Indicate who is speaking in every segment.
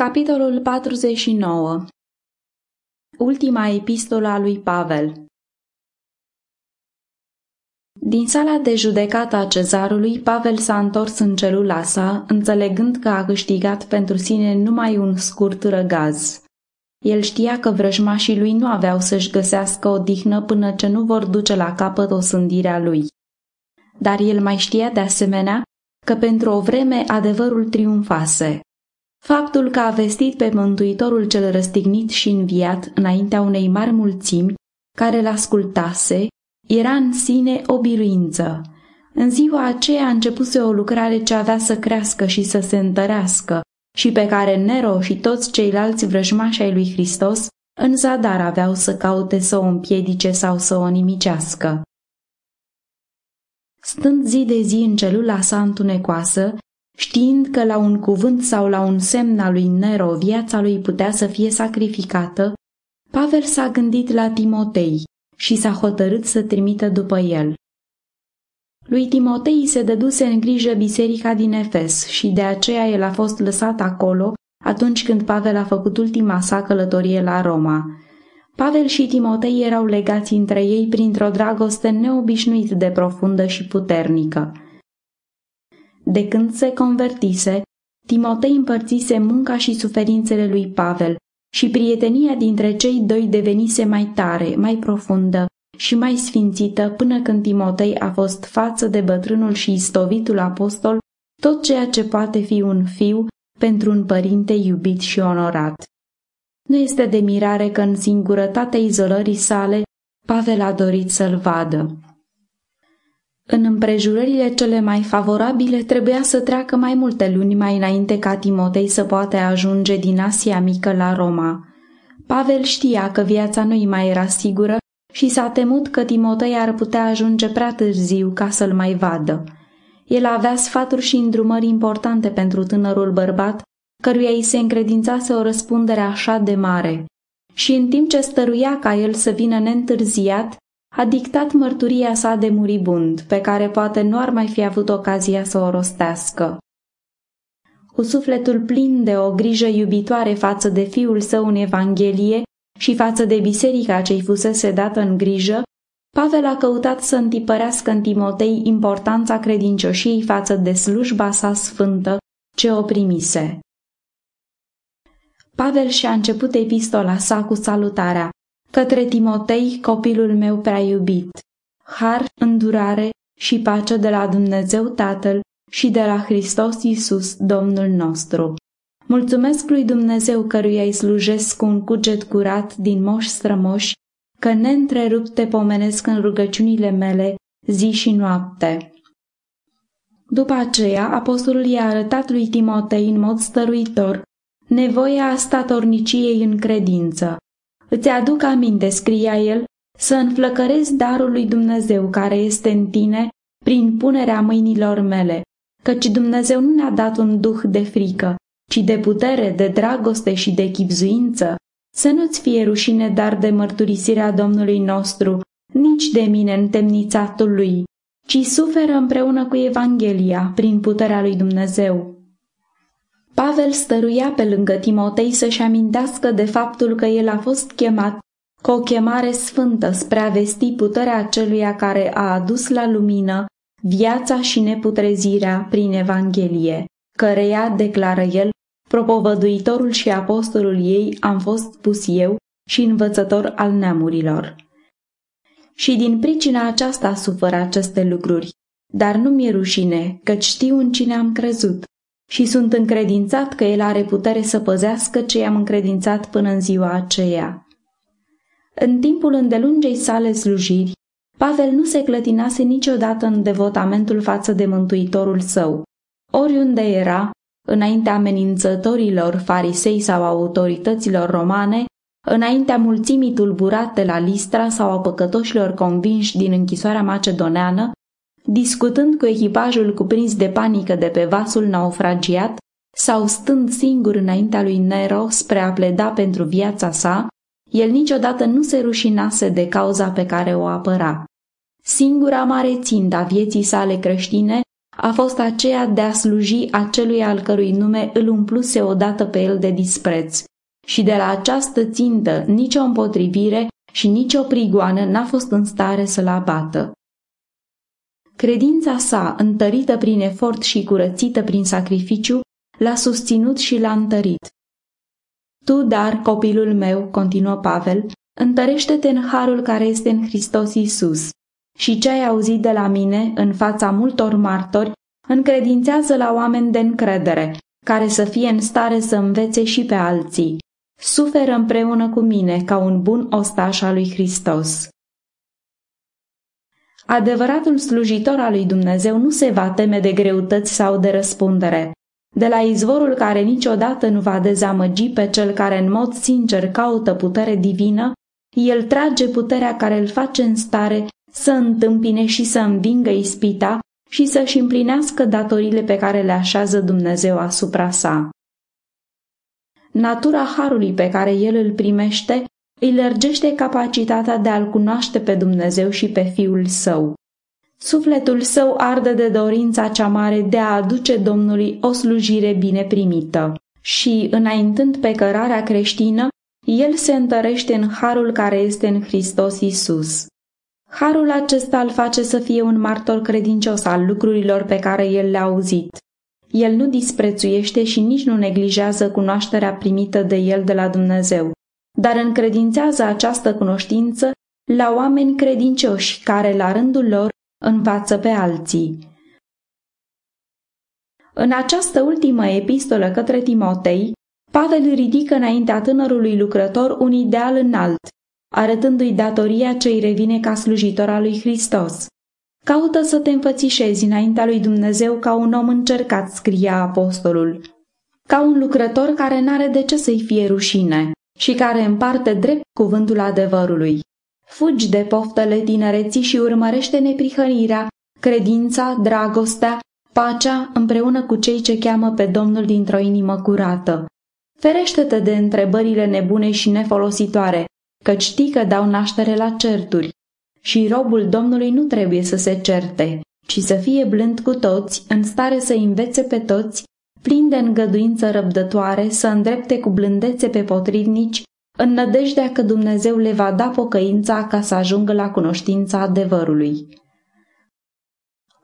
Speaker 1: Capitolul 49 Ultima epistolă a lui Pavel Din sala de judecată a cezarului, Pavel s-a întors în celula sa, înțelegând că a câștigat pentru sine numai un scurt răgaz. El știa că vrăjmașii lui nu aveau să-și găsească o dihnă până ce nu vor duce la capăt o sândirea lui. Dar el mai știa de asemenea că pentru o vreme adevărul triumfase. Faptul că a vestit pe Mântuitorul cel răstignit și înviat înaintea unei mari mulțimi care l-ascultase era în sine o biruință. În ziua aceea a începuse o lucrare ce avea să crească și să se întărească și pe care Nero și toți ceilalți vrăjmași ai lui Hristos în zadar aveau să caute să o împiedice sau să o nimicească. Stând zi de zi în celula sa întunecoasă, știind că la un cuvânt sau la un semn al lui Nero viața lui putea să fie sacrificată, Pavel s-a gândit la Timotei și s-a hotărât să trimită după el. Lui Timotei se dăduse în grijă biserica din Efes și de aceea el a fost lăsat acolo atunci când Pavel a făcut ultima sa călătorie la Roma. Pavel și Timotei erau legați între ei printr-o dragoste neobișnuit de profundă și puternică. De când se convertise, Timotei împărțise munca și suferințele lui Pavel și prietenia dintre cei doi devenise mai tare, mai profundă și mai sfințită până când Timotei a fost față de bătrânul și istovitul apostol tot ceea ce poate fi un fiu pentru un părinte iubit și onorat. Nu este de mirare că în singurătatea izolării sale Pavel a dorit să-l vadă. În împrejurările cele mai favorabile trebuia să treacă mai multe luni mai înainte ca Timotei să poată ajunge din Asia Mică la Roma. Pavel știa că viața nu-i mai era sigură și s-a temut că Timotei ar putea ajunge prea târziu ca să-l mai vadă. El avea sfaturi și îndrumări importante pentru tânărul bărbat, căruia îi se încredințase o răspundere așa de mare. Și în timp ce stăruia ca el să vină neîntârziat, a dictat mărturia sa de muribund, pe care poate nu ar mai fi avut ocazia să o rostească. Cu sufletul plin de o grijă iubitoare față de fiul său în Evanghelie și față de biserica ce-i fusese dată în grijă, Pavel a căutat să întipărească în Timotei importanța credincioșiei față de slujba sa sfântă ce o primise. Pavel și-a început epistola sa cu salutarea Către Timotei, copilul meu prea iubit, har, îndurare și pace de la Dumnezeu Tatăl și de la Hristos Iisus, Domnul nostru. Mulțumesc lui Dumnezeu căruia îi slujesc cu un cuget curat din moși strămoși, că neîntrerupt te pomenesc în rugăciunile mele zi și noapte. După aceea, apostolul i-a arătat lui Timotei în mod stăruitor nevoia statorniciei în credință, Îți aduc aminte, scria el, să înflăcărezi darul lui Dumnezeu care este în tine prin punerea mâinilor mele, căci Dumnezeu nu ne-a dat un duh de frică, ci de putere, de dragoste și de chipzuință. Să nu-ți fie rușine dar de mărturisirea Domnului nostru, nici de mine întemnițatul lui, ci suferă împreună cu Evanghelia prin puterea lui Dumnezeu. Pavel stăruia pe lângă Timotei să-și amintească de faptul că el a fost chemat cu o chemare sfântă spre a vesti puterea celuia care a adus la lumină viața și neputrezirea prin Evanghelie, căreia, declară el, propovăduitorul și apostolul ei am fost pus eu și învățător al neamurilor. Și din pricina aceasta suferă aceste lucruri, dar nu mi-e rușine, căci știu în cine am crezut și sunt încredințat că El are putere să păzească ce i-am încredințat până în ziua aceea. În timpul îndelungei sale slujiri, Pavel nu se clătinase niciodată în devotamentul față de Mântuitorul său. Oriunde era, înaintea amenințătorilor farisei sau autorităților romane, înaintea mulțimii tulburate la Listra sau a păcătoșilor convinși din închisoarea macedoneană, discutând cu echipajul cuprins de panică de pe vasul naufragiat sau stând singur înaintea lui Nero spre a pleda pentru viața sa, el niciodată nu se rușinase de cauza pe care o apăra. Singura mare țintă a vieții sale creștine a fost aceea de a sluji acelui al cărui nume îl umpluse odată pe el de dispreț. Și de la această țintă nicio împotrivire și nicio prigoană n-a fost în stare să-l abată. Credința sa, întărită prin efort și curățită prin sacrificiu, l-a susținut și l-a întărit. Tu, dar, copilul meu, continuă Pavel, întărește-te în harul care este în Hristos Iisus și ce ai auzit de la mine în fața multor martori, încredințează la oameni de încredere, care să fie în stare să învețe și pe alții. Suferă împreună cu mine ca un bun ostaș al lui Hristos. Adevăratul slujitor al lui Dumnezeu nu se va teme de greutăți sau de răspundere. De la izvorul care niciodată nu va dezamăgi pe cel care în mod sincer caută putere divină, el trage puterea care îl face în stare să întâmpine și să învingă ispita și să-și împlinească datorile pe care le așează Dumnezeu asupra sa. Natura harului pe care el îl primește îi lărgește capacitatea de a-L cunoaște pe Dumnezeu și pe Fiul Său. Sufletul său arde de dorința cea mare de a aduce Domnului o slujire bine primită și, înaintând pe cărarea creștină, el se întărește în harul care este în Hristos Isus. Harul acesta îl face să fie un martor credincios al lucrurilor pe care el le-a auzit. El nu disprețuiește și nici nu neglijează cunoașterea primită de el de la Dumnezeu, dar încredințează această cunoștință la oameni credincioși care, la rândul lor, învață pe alții. În această ultimă epistolă către Timotei, Pavel ridică înaintea tânărului lucrător un ideal înalt, arătându-i datoria ce îi revine ca slujitor al lui Hristos. Caută să te înfățișezi înaintea lui Dumnezeu ca un om încercat, scria apostolul, ca un lucrător care n-are de ce să-i fie rușine și care împarte drept cuvântul adevărului. Fugi de poftele tinereții și urmărește neprihănirea, credința, dragostea, pacea împreună cu cei ce cheamă pe Domnul dintr-o inimă curată. Ferește-te de întrebările nebune și nefolositoare, căci știi că dau naștere la certuri. Și robul Domnului nu trebuie să se certe, ci să fie blând cu toți, în stare să învețe pe toți, plin de îngăduință răbdătoare, să îndrepte cu blândețe pe potrivnici, în nădejdea că Dumnezeu le va da pocăința ca să ajungă la cunoștința adevărului.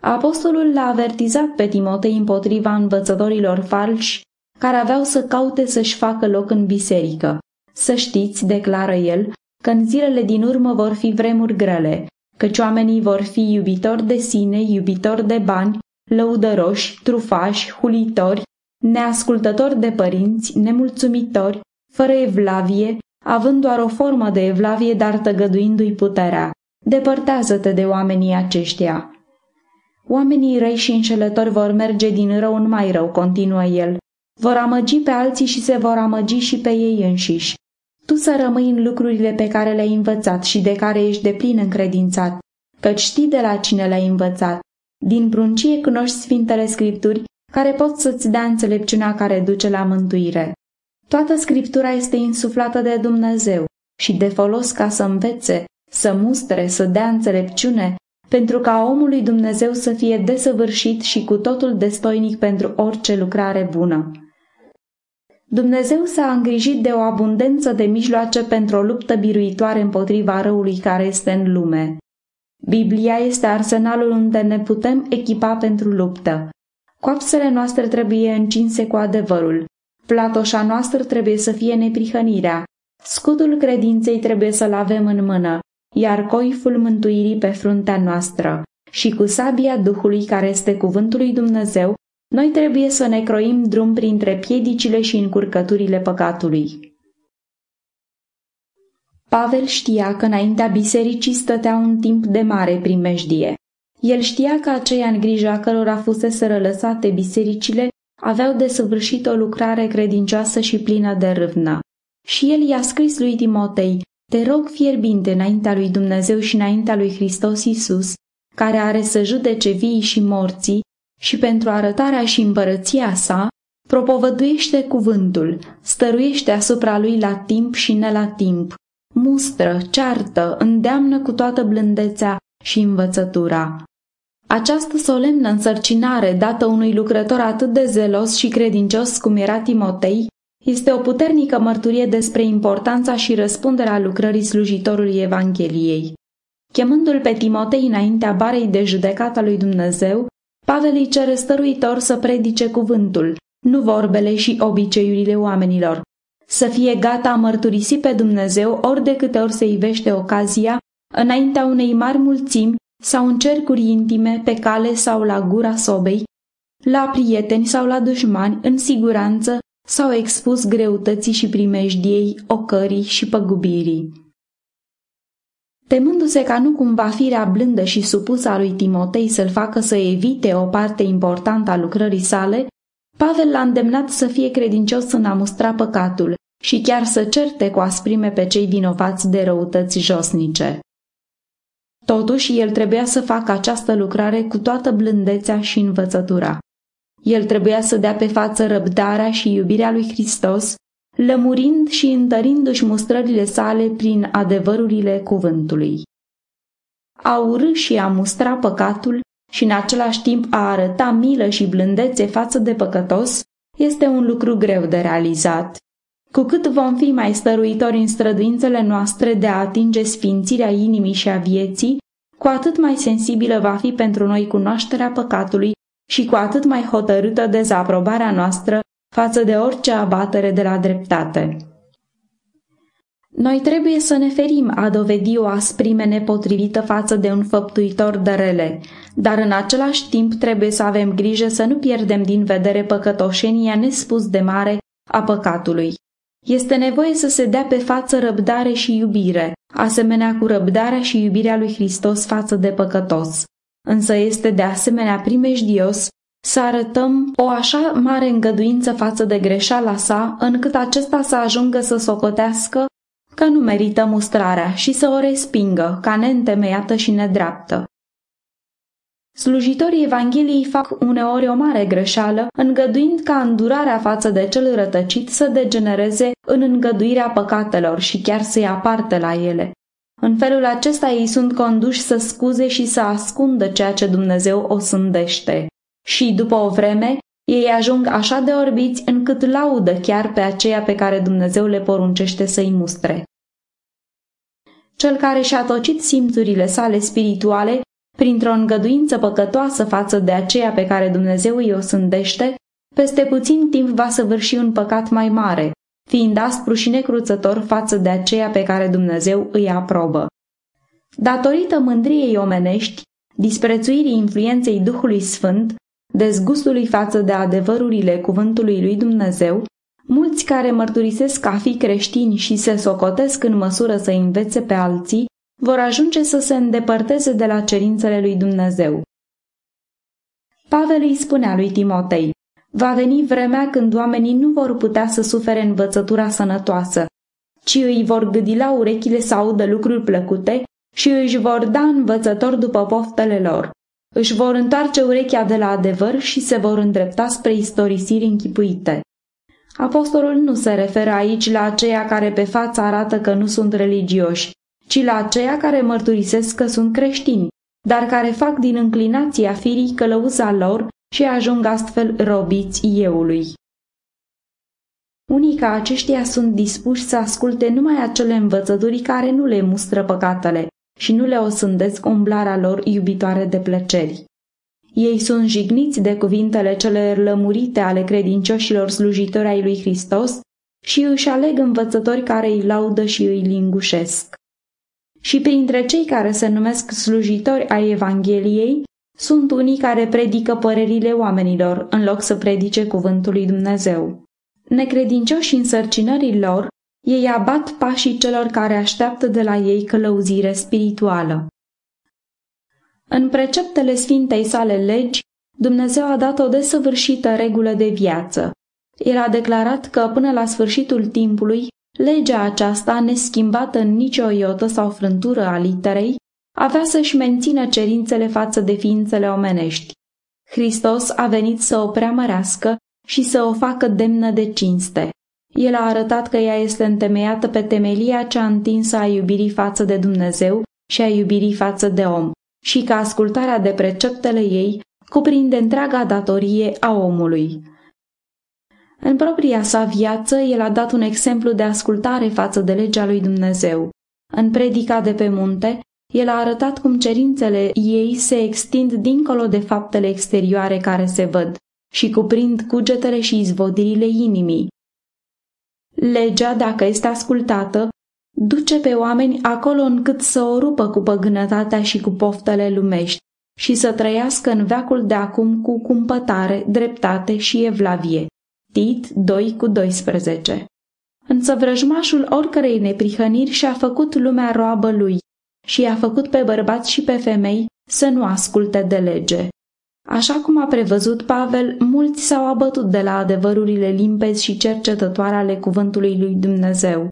Speaker 1: Apostolul l-a avertizat pe Timotei împotriva învățătorilor falși care aveau să caute să-și facă loc în biserică. Să știți, declară el, că în zilele din urmă vor fi vremuri grele, căci oamenii vor fi iubitori de sine, iubitori de bani, lăudăroși, trufași, hulitori, neascultători de părinți, nemulțumitori, fără evlavie, având doar o formă de evlavie, dar tăgăduindu-i puterea. Depărtează-te de oamenii aceștia. Oamenii răi și înșelători vor merge din rău în mai rău, continuă el. Vor amăgi pe alții și se vor amăgi și pe ei înșiși. Tu să rămâi în lucrurile pe care le-ai învățat și de care ești de plin încredințat, căci știi de la cine le-ai învățat. Din pruncie cunoști Sfintele Scripturi, care pot să-ți dea înțelepciunea care duce la mântuire. Toată Scriptura este insuflată de Dumnezeu și de folos ca să învețe, să mustre, să dea înțelepciune, pentru ca omul lui Dumnezeu să fie desăvârșit și cu totul destoinic pentru orice lucrare bună. Dumnezeu s-a îngrijit de o abundență de mijloace pentru o luptă biruitoare împotriva răului care este în lume. Biblia este arsenalul unde ne putem echipa pentru luptă. Coapsele noastre trebuie încinse cu adevărul. Platoșa noastră trebuie să fie neprihănirea. Scutul credinței trebuie să-l avem în mână, iar coiful mântuirii pe fruntea noastră. Și cu sabia Duhului care este cuvântul lui Dumnezeu, noi trebuie să ne croim drum printre piedicile și încurcăturile păcatului. Pavel știa că înaintea bisericii stătea un timp de mare primejdie. El știa că aceia în grija cărora fusese rălăsate bisericile aveau de săvârșit o lucrare credincioasă și plină de râvnă. Și el i-a scris lui Timotei, te rog fierbinte înaintea lui Dumnezeu și înaintea lui Hristos Isus, care are să judece vii și morții, și pentru arătarea și împărăția sa, propovăduiește cuvântul, stăruiește asupra lui la timp și ne la timp, mustră, ceartă, îndeamnă cu toată blândețea și învățătura. Această solemnă însărcinare dată unui lucrător atât de zelos și credincios cum era Timotei este o puternică mărturie despre importanța și răspunderea lucrării slujitorului Evangheliei. Chemându-l pe Timotei înaintea barei de judecată lui Dumnezeu, Pavel îi cere stăruitor să predice cuvântul, nu vorbele și obiceiurile oamenilor. Să fie gata a mărturisi pe Dumnezeu ori de câte ori se ivește ocazia, înaintea unei mari mulțimi sau în cercuri intime, pe cale sau la gura sobei, la prieteni sau la dușmani, în siguranță, s-au expus greutății și primejdiei, ocării și păgubirii. Temându-se ca nu cumva firea blândă și supusă a lui Timotei să-l facă să evite o parte importantă a lucrării sale, Pavel l-a îndemnat să fie credincios în a mustra păcatul și chiar să certe cu asprime pe cei vinovați de răutăți josnice. Totuși, el trebuia să facă această lucrare cu toată blândețea și învățătura. El trebuia să dea pe față răbdarea și iubirea lui Hristos, lămurind și întărindu-și mustrările sale prin adevărurile cuvântului. A urâ și a mustra păcatul și în același timp a arăta milă și blândețe față de păcătos este un lucru greu de realizat. Cu cât vom fi mai stăruitori în străduințele noastre de a atinge sfințirea inimii și a vieții, cu atât mai sensibilă va fi pentru noi cunoașterea păcatului și cu atât mai hotărâtă dezaprobarea noastră față de orice abatere de la dreptate. Noi trebuie să ne ferim a dovedi o asprime nepotrivită față de un făptuitor de rele, dar în același timp trebuie să avem grijă să nu pierdem din vedere păcătoșenia nespus de mare a păcatului. Este nevoie să se dea pe față răbdare și iubire, asemenea cu răbdarea și iubirea lui Hristos față de păcătos. Însă este de asemenea primejdios să arătăm o așa mare îngăduință față de greșeala sa, încât acesta să ajungă să socotească că nu merită mustrarea și să o respingă ca neîntemeiată și nedreaptă. Slujitorii Evangheliei fac uneori o mare greșeală, îngăduind ca îndurarea față de cel rătăcit să degenereze în îngăduirea păcatelor și chiar să ia parte la ele. În felul acesta ei sunt conduși să scuze și să ascundă ceea ce Dumnezeu o sândește. Și după o vreme, ei ajung așa de orbiți încât laudă chiar pe aceea pe care Dumnezeu le poruncește să-i mustre. Cel care și-a tocit simțurile sale spirituale printr-o îngăduință păcătoasă față de aceea pe care Dumnezeu îi o sândește, peste puțin timp va săvârși un păcat mai mare, fiind aspru și necruțător față de aceea pe care Dumnezeu îi aprobă. Datorită mândriei omenești, disprețuirii influenței Duhului Sfânt, dezgustului față de adevărurile cuvântului lui Dumnezeu, mulți care mărturisesc a fi creștini și se socotesc în măsură să învețe pe alții, vor ajunge să se îndepărteze de la cerințele lui Dumnezeu. Pavel îi spunea lui Timotei, va veni vremea când oamenii nu vor putea să sufere învățătura sănătoasă, ci îi vor gâdi la urechile să audă lucruri plăcute și își vor da învățător după poftele lor. Își vor întoarce urechea de la adevăr și se vor îndrepta spre istorisiri închipuite. Apostolul nu se referă aici la aceia care pe față arată că nu sunt religioși, ci la aceia care mărturisesc că sunt creștini, dar care fac din înclinația firii călăuza lor și ajung astfel robiți euului. Unii ca aceștia sunt dispuși să asculte numai acele învățături care nu le mustră păcatele și nu le osândesc umblarea lor iubitoare de plăceri. Ei sunt jigniți de cuvintele cele lămurite ale credincioșilor slujitori ai lui Hristos și își aleg învățători care îi laudă și îi lingușesc. Și printre cei care se numesc slujitori ai Evangheliei, sunt unii care predică părerile oamenilor în loc să predice cuvântul lui Dumnezeu. Necredincioși însărcinării lor, ei abat pașii celor care așteaptă de la ei călăuzire spirituală. În preceptele Sfintei sale legi, Dumnezeu a dat o desăvârșită regulă de viață. El a declarat că până la sfârșitul timpului, legea aceasta, neschimbată în nicio iotă sau frântură a literei, avea să-și mențină cerințele față de ființele omenești. Hristos a venit să o preamărească și să o facă demnă de cinste. El a arătat că ea este întemeiată pe temelia cea întinsă a iubirii față de Dumnezeu și a iubirii față de om și că ascultarea de preceptele ei cuprinde întreaga datorie a omului. În propria sa viață, el a dat un exemplu de ascultare față de legea lui Dumnezeu. În predica de pe munte, el a arătat cum cerințele ei se extind dincolo de faptele exterioare care se văd și cuprind cugetele și izvodirile inimii. Legea, dacă este ascultată, duce pe oameni acolo încât să o rupă cu păgânătatea și cu poftele lumești și să trăiască în veacul de acum cu cumpătare, dreptate și evlavie. Tit 2 cu 12 Însă vrăjmașul oricărei neprihăniri și-a făcut lumea roabă lui și i-a făcut pe bărbați și pe femei să nu asculte de lege. Așa cum a prevăzut Pavel, mulți s-au abătut de la adevărurile limpezi și cercetătoare ale cuvântului lui Dumnezeu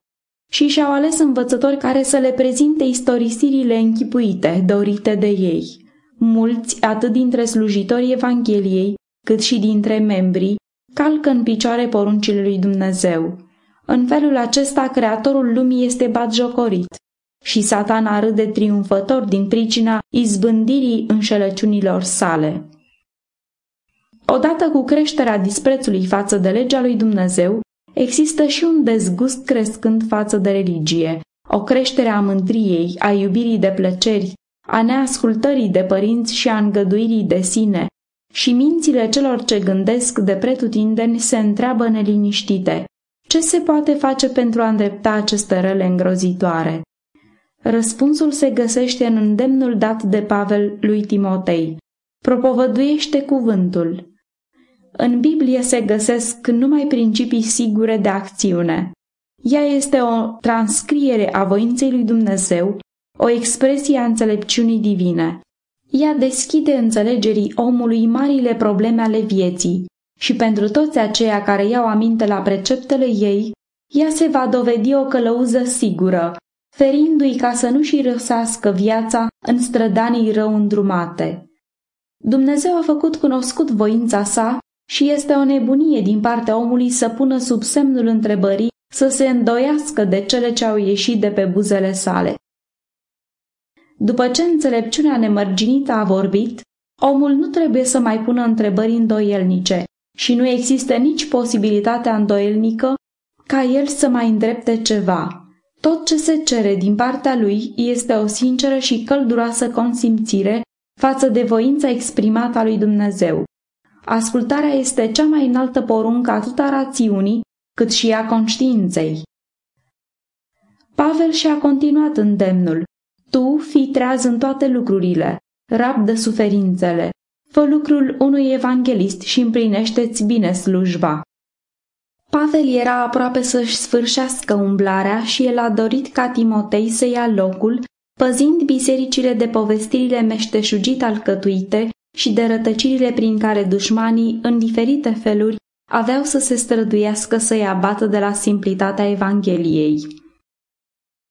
Speaker 1: și și-au ales învățători care să le prezinte istorisirile închipuite, dorite de ei. Mulți, atât dintre slujitorii Evangheliei, cât și dintre membrii, calcă în picioare poruncile lui Dumnezeu. În felul acesta, creatorul lumii este batjocorit și satana râde triumfător din pricina izbândirii înșelăciunilor sale. Odată cu creșterea disprețului față de legea lui Dumnezeu, există și un dezgust crescând față de religie, o creștere a mândriei, a iubirii de plăceri, a neascultării de părinți și a îngăduirii de sine, și mințile celor ce gândesc de pretutindeni se întreabă neliniștite. Ce se poate face pentru a îndrepta aceste rele îngrozitoare? Răspunsul se găsește în îndemnul dat de Pavel lui Timotei. Propovăduiește cuvântul. În Biblie se găsesc numai principii sigure de acțiune. Ea este o transcriere a voinței lui Dumnezeu, o expresie a înțelepciunii divine. Ea deschide înțelegerii omului marile probleme ale vieții și pentru toți aceia care iau aminte la preceptele ei, ea se va dovedi o călăuză sigură, ferindu-i ca să nu-și răsească viața în strădanii rău îndrumate. Dumnezeu a făcut cunoscut voința sa și este o nebunie din partea omului să pună sub semnul întrebării să se îndoiască de cele ce au ieșit de pe buzele sale. După ce înțelepciunea nemărginită a vorbit, omul nu trebuie să mai pună întrebări îndoielnice și nu există nici posibilitatea îndoielnică ca el să mai îndrepte ceva. Tot ce se cere din partea lui este o sinceră și călduroasă consimțire față de voința exprimată a lui Dumnezeu. Ascultarea este cea mai înaltă poruncă atât a rațiunii, cât și a conștiinței. Pavel și-a continuat îndemnul. Tu fii treaz în toate lucrurile, rabdă suferințele, fă lucrul unui evanghelist și împlinește-ți bine slujba. Pavel era aproape să-și sfârșească umblarea și el a dorit ca Timotei să ia locul, păzind bisericile de povestirile meșteșugit alcătuite și de rătăcirile prin care dușmanii, în diferite feluri, aveau să se străduiască să-i abată de la simplitatea Evangheliei.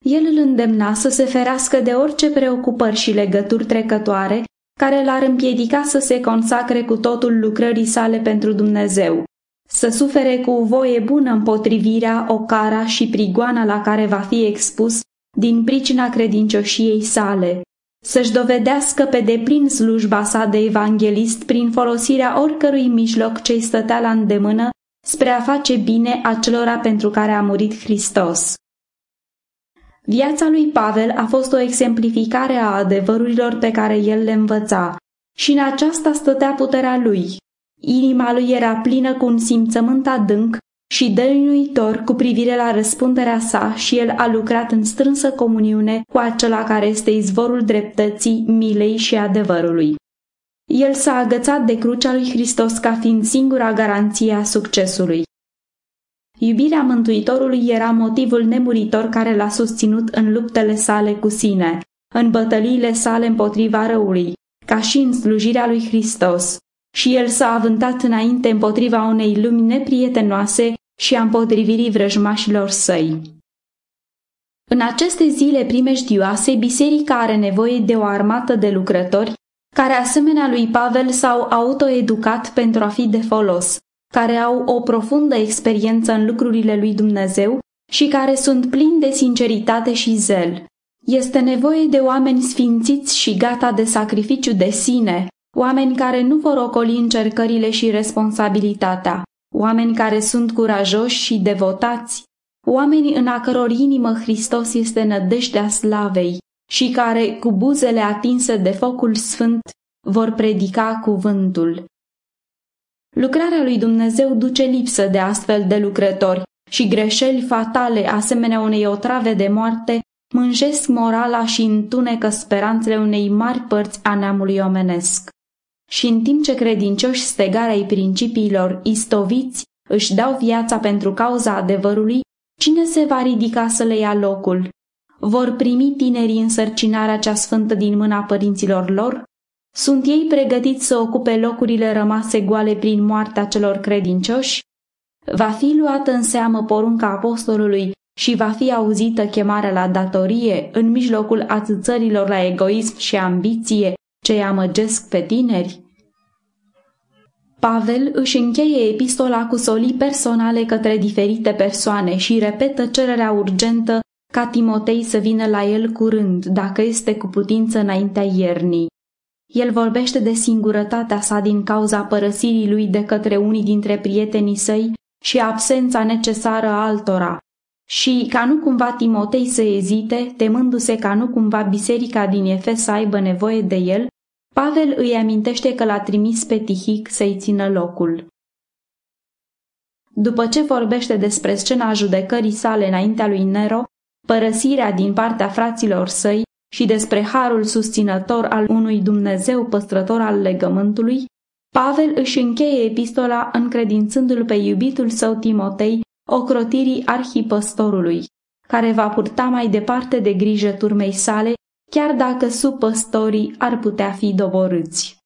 Speaker 1: El îl îndemna să se ferească de orice preocupări și legături trecătoare care l-ar împiedica să se consacre cu totul lucrării sale pentru Dumnezeu, să sufere cu voie bună împotrivirea, ocara și prigoana la care va fi expus din pricina credincioșiei sale, să-și dovedească pe deplin slujba sa de evanghelist prin folosirea oricărui mijloc ce-i stătea la îndemână spre a face bine acelora pentru care a murit Hristos. Viața lui Pavel a fost o exemplificare a adevărurilor pe care el le învăța și în aceasta stătea puterea lui. Inima lui era plină cu un simțământ adânc și dăinuitor cu privire la răspunderea sa și el a lucrat în strânsă comuniune cu acela care este izvorul dreptății, milei și adevărului. El s-a agățat de crucea lui Hristos ca fiind singura garanție a succesului. Iubirea Mântuitorului era motivul nemuritor care l-a susținut în luptele sale cu sine, în bătăliile sale împotriva răului, ca și în slujirea lui Hristos, și el s-a avântat înainte împotriva unei lumi neprietenoase și a împotrivirii vrăjmașilor săi. În aceste zile primejdioase, biserica are nevoie de o armată de lucrători care, asemenea lui Pavel, s-au autoeducat pentru a fi de folos, care au o profundă experiență în lucrurile lui Dumnezeu și care sunt plini de sinceritate și zel. Este nevoie de oameni sfințiți și gata de sacrificiu de sine, oameni care nu vor ocoli încercările și responsabilitatea, oameni care sunt curajoși și devotați, oameni în a căror inimă Hristos este nădejdea slavei și care, cu buzele atinse de focul sfânt, vor predica cuvântul. Lucrarea lui Dumnezeu duce lipsă de astfel de lucrători și greșeli fatale asemenea unei otrave de moarte mânjesc morala și întunecă speranțele unei mari părți a neamului omenesc. Și în timp ce credincioși stegarei principiilor istoviți își dau viața pentru cauza adevărului, cine se va ridica să le ia locul? Vor primi tinerii însărcinarea cea sfântă din mâna părinților lor? Sunt ei pregătiți să ocupe locurile rămase goale prin moartea celor credincioși? Va fi luată în seamă porunca apostolului și va fi auzită chemarea la datorie în mijlocul atâțărilor la egoism și ambiție ce amăgesc pe tineri? Pavel își încheie epistola cu solii personale către diferite persoane și repetă cererea urgentă ca Timotei să vină la el curând, dacă este cu putință înaintea iernii. El vorbește de singurătatea sa din cauza părăsirii lui de către unii dintre prietenii săi și absența necesară a altora, și ca nu cumva Timotei să ezite, temându-se ca nu cumva biserica din Efes să aibă nevoie de el, Pavel îi amintește că l-a trimis pe Tihic să-i țină locul. După ce vorbește despre scena judecării sale înaintea lui Nero, părăsirea din partea fraților săi și despre harul susținător al unui Dumnezeu păstrător al legământului, Pavel își încheie epistola încredințându-l pe iubitul său Timotei ocrotirii arhipăstorului, care va purta mai departe de grijă turmei sale, chiar dacă supăstorii ar putea fi doborâți.